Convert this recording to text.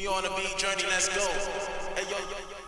We on a beat journey, let's go. Hey yo, yo, yo.